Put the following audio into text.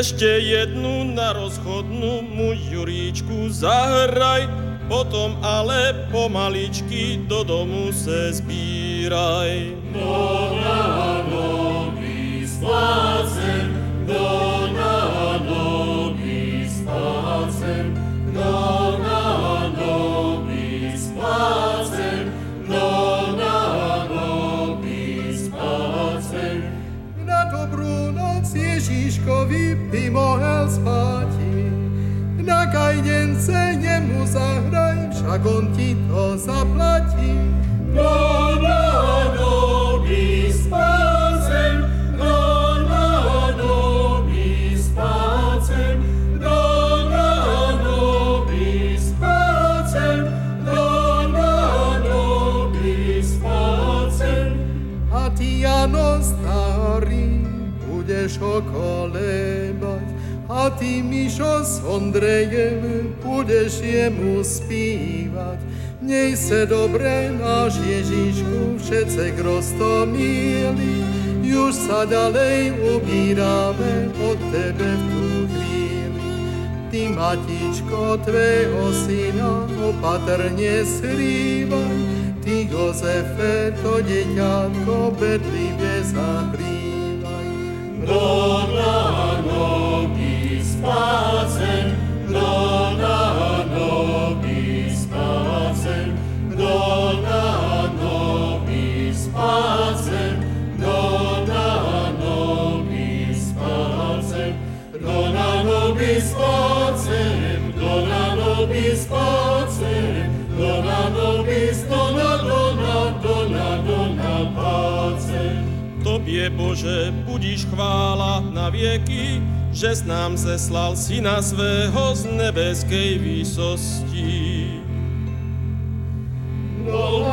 Ešte jednu na rozchodnú mu Juríčku zahraj, potom ale pomaličky do domu se zbíraj. Do Ježiškovi by mohol spáti. Na kajdence nemu zahraj, však on ti to zaplatí. Do na nohy budeš. A ty, Mišo, s Ondrejem, budeš jemu spívať. Nej se dobre, náš Ježišku, všetci grostomíli, už sa ďalej ubírame od tebe v tú chvíli. Ty, matičko, tvého syna opatrne skrývaj, ty, Jozefe, to deťatko bedlive zahrývaj. dona nobis pacem, dona nobis. Bože, budíš chvála na vieky, že s nám zeslal Syna svého z nebeskej výsosti. Do